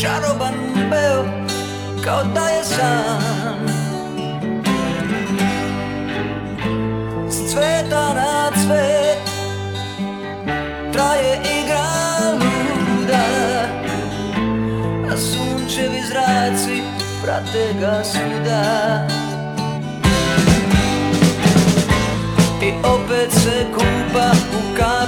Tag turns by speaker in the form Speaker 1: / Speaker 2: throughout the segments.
Speaker 1: čaroban beo kao da je san S cveta na cvet traje igra luda A sunčevi zraci prate ga svuda. I opet se kupa u kamer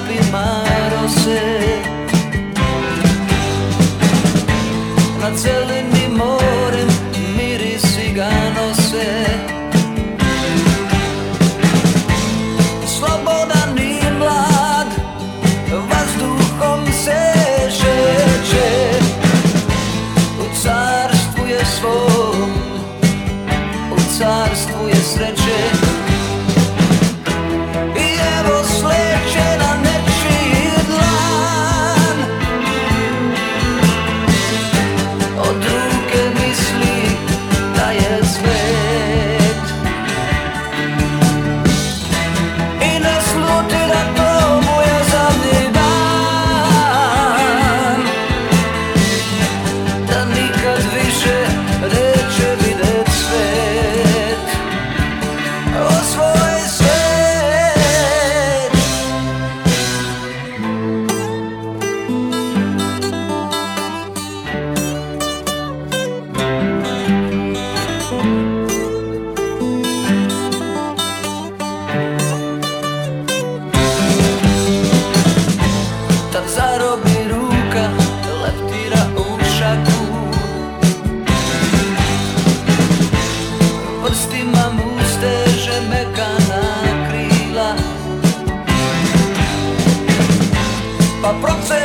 Speaker 1: carstvu je a proxy